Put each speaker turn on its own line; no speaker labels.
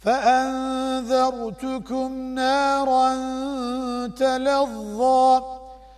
فأنذرتكم نارا تلظى